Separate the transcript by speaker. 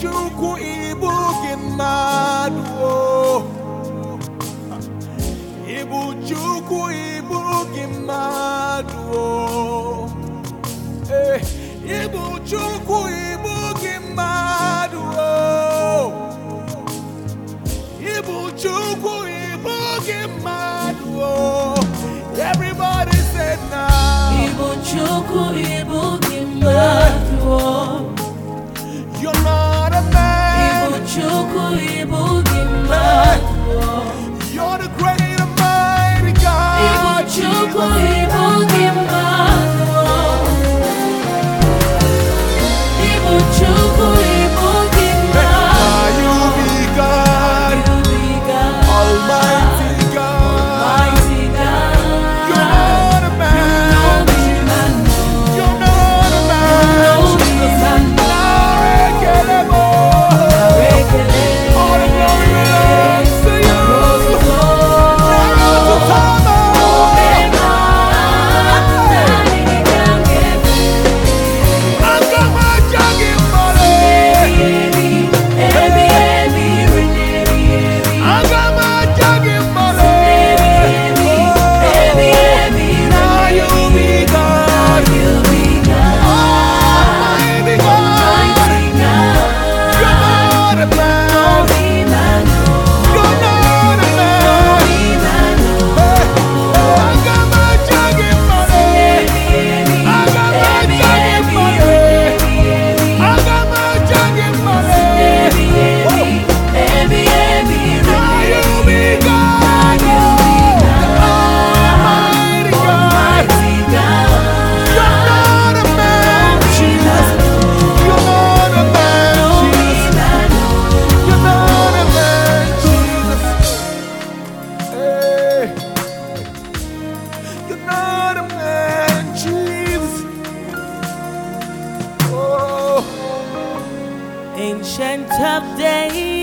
Speaker 1: chukwu ibu gị ibu chukwu ibu gị mmadụ eh, ibu chukwu ibu gị ibu chukwu ibu gị everybody said now. ibu chukwu ibu gị Oklahoma. You're not a man, Jesus. Oh. Ancient of days.